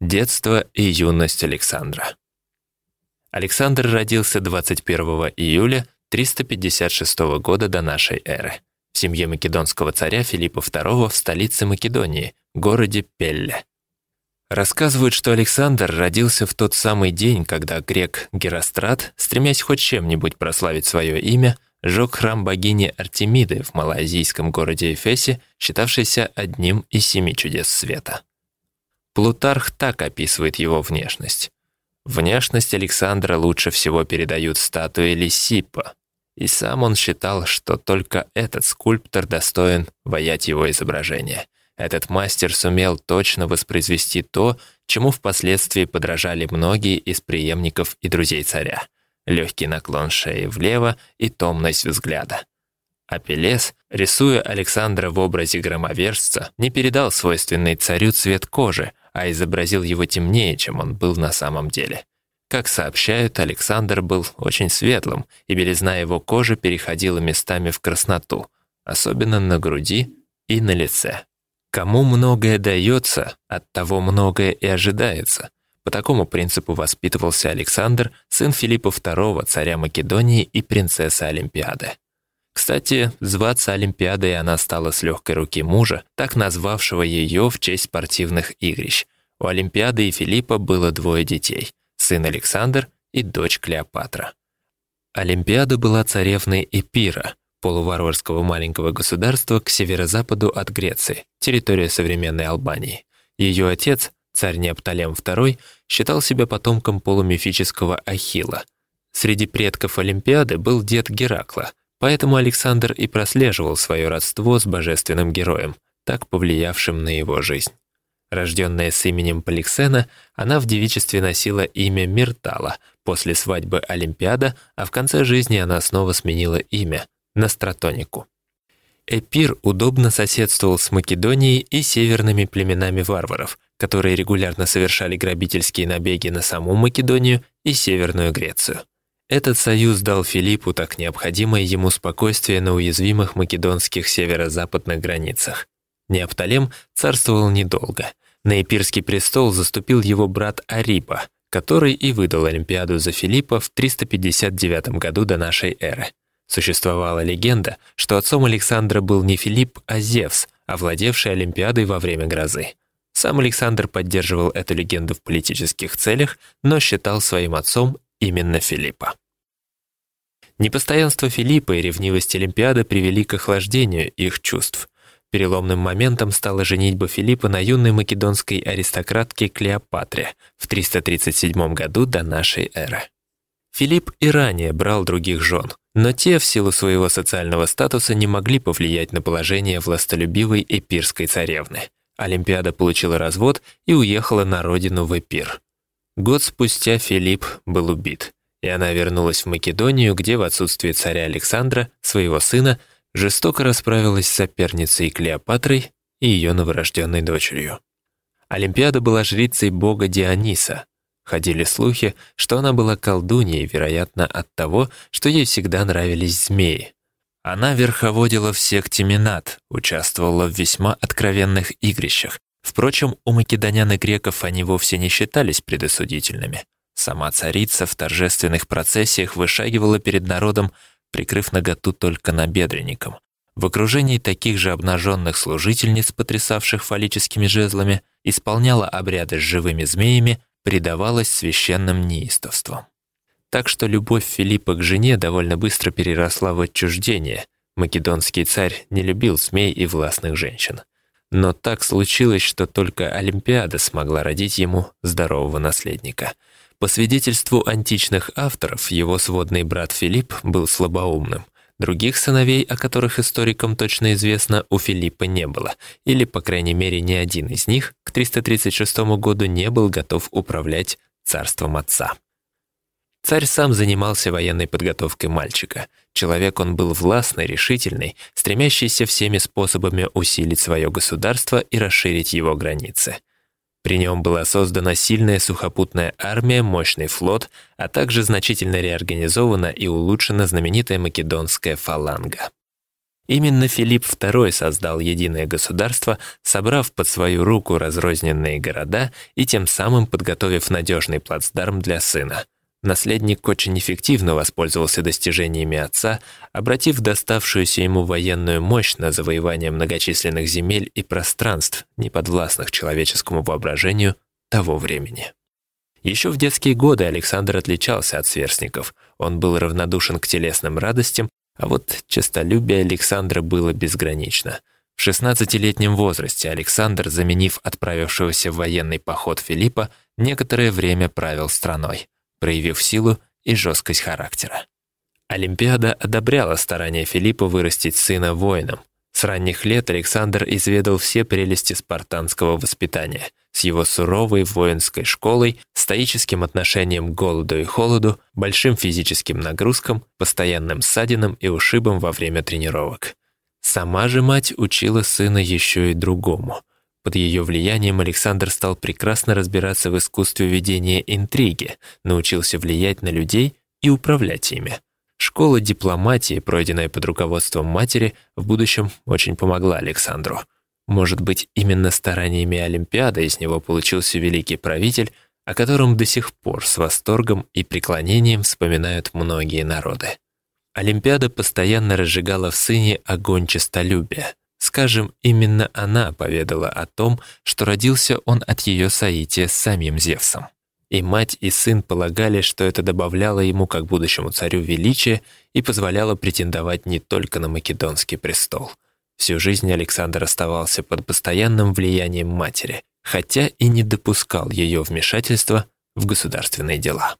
Детство и юность Александра. Александр родился 21 июля 356 года до нашей эры в семье македонского царя Филиппа II в столице Македонии, городе Пелле. Рассказывают, что Александр родился в тот самый день, когда грек Герострат, стремясь хоть чем-нибудь прославить свое имя, жег храм богини Артемиды в малоазийском городе Эфесе, считавшийся одним из семи чудес света. Плутарх так описывает его внешность. Внешность Александра лучше всего передают статуи Лисиппа, и сам он считал, что только этот скульптор достоин воять его изображение – этот мастер сумел точно воспроизвести то, чему впоследствии подражали многие из преемников и друзей царя. Легкий наклон шеи влево и томность взгляда. Апеллес, рисуя Александра в образе громовержца, не передал свойственный царю цвет кожи, а изобразил его темнее, чем он был на самом деле. Как сообщают, Александр был очень светлым, и белизна его кожи переходила местами в красноту, особенно на груди и на лице. Кому многое дается, от того многое и ожидается. По такому принципу воспитывался Александр, сын Филиппа II, царя Македонии и принцессы Олимпиады. Кстати, зваться Олимпиадой она стала с легкой руки мужа, так назвавшего ее в честь спортивных игрищ. У Олимпиады и Филиппа было двое детей – сын Александр и дочь Клеопатра. Олимпиада была царевной Эпира, полуварварского маленького государства к северо-западу от Греции, территория современной Албании. Ее отец, царь Неопталем II, считал себя потомком полумифического Ахилла. Среди предков Олимпиады был дед Геракла, поэтому Александр и прослеживал свое родство с божественным героем, так повлиявшим на его жизнь. Рожденная с именем Поликсена, она в девичестве носила имя Миртала, после свадьбы Олимпиада, а в конце жизни она снова сменила имя – на стратонику. Эпир удобно соседствовал с Македонией и северными племенами варваров, которые регулярно совершали грабительские набеги на саму Македонию и Северную Грецию. Этот союз дал Филиппу так необходимое ему спокойствие на уязвимых македонских северо-западных границах. Неопталем царствовал недолго. На Эпирский престол заступил его брат Арипа, который и выдал Олимпиаду за Филиппа в 359 году до нашей эры. Существовала легенда, что отцом Александра был не Филипп, а Зевс, овладевший Олимпиадой во время грозы. Сам Александр поддерживал эту легенду в политических целях, но считал своим отцом именно Филиппа. Непостоянство Филиппа и ревнивость Олимпиады привели к охлаждению их чувств. Переломным моментом стала женитьба Филиппа на юной македонской аристократке Клеопатре в 337 году до нашей эры. Филипп и ранее брал других жен, но те в силу своего социального статуса не могли повлиять на положение властолюбивой эпирской царевны. Олимпиада получила развод и уехала на родину в Эпир. Год спустя Филипп был убит, и она вернулась в Македонию, где в отсутствие царя Александра, своего сына, жестоко расправилась с соперницей Клеопатрой и ее новорожденной дочерью. Олимпиада была жрицей бога Диониса, Ходили слухи, что она была колдуньей, вероятно, от того, что ей всегда нравились змеи. Она верховодила в секте Минат, участвовала в весьма откровенных игрищах. Впрочем, у македонян и греков они вовсе не считались предосудительными. Сама царица в торжественных процессиях вышагивала перед народом, прикрыв наготу только набедренником. В окружении таких же обнаженных служительниц, потрясавших фаллическими жезлами, исполняла обряды с живыми змеями, предавалась священным неистовствам. Так что любовь Филиппа к жене довольно быстро переросла в отчуждение. Македонский царь не любил змей и властных женщин. Но так случилось, что только Олимпиада смогла родить ему здорового наследника. По свидетельству античных авторов, его сводный брат Филипп был слабоумным – Других сыновей, о которых историкам точно известно, у Филиппа не было, или, по крайней мере, ни один из них к 336 году не был готов управлять царством отца. Царь сам занимался военной подготовкой мальчика. Человек он был властный, решительный, стремящийся всеми способами усилить свое государство и расширить его границы. При нем была создана сильная сухопутная армия, мощный флот, а также значительно реорганизована и улучшена знаменитая македонская фаланга. Именно Филипп II создал единое государство, собрав под свою руку разрозненные города и тем самым подготовив надежный плацдарм для сына. Наследник очень эффективно воспользовался достижениями отца, обратив доставшуюся ему военную мощь на завоевание многочисленных земель и пространств, неподвластных человеческому воображению того времени. Еще в детские годы Александр отличался от сверстников. Он был равнодушен к телесным радостям, а вот честолюбие Александра было безгранично. В 16-летнем возрасте Александр, заменив отправившегося в военный поход Филиппа, некоторое время правил страной проявив силу и жесткость характера. Олимпиада одобряла старания Филиппа вырастить сына воином. С ранних лет Александр изведал все прелести спартанского воспитания, с его суровой воинской школой, стоическим отношением к голоду и холоду, большим физическим нагрузкам, постоянным ссадинам и ушибам во время тренировок. Сама же мать учила сына еще и другому. Под ее влиянием Александр стал прекрасно разбираться в искусстве ведения интриги, научился влиять на людей и управлять ими. Школа дипломатии, пройденная под руководством матери, в будущем очень помогла Александру. Может быть, именно стараниями Олимпиады из него получился великий правитель, о котором до сих пор с восторгом и преклонением вспоминают многие народы. Олимпиада постоянно разжигала в сыне огонь честолюбия, Скажем, именно она поведала о том, что родился он от ее соития с самим Зевсом. И мать, и сын полагали, что это добавляло ему, как будущему царю, величие и позволяло претендовать не только на македонский престол. Всю жизнь Александр оставался под постоянным влиянием матери, хотя и не допускал ее вмешательства в государственные дела.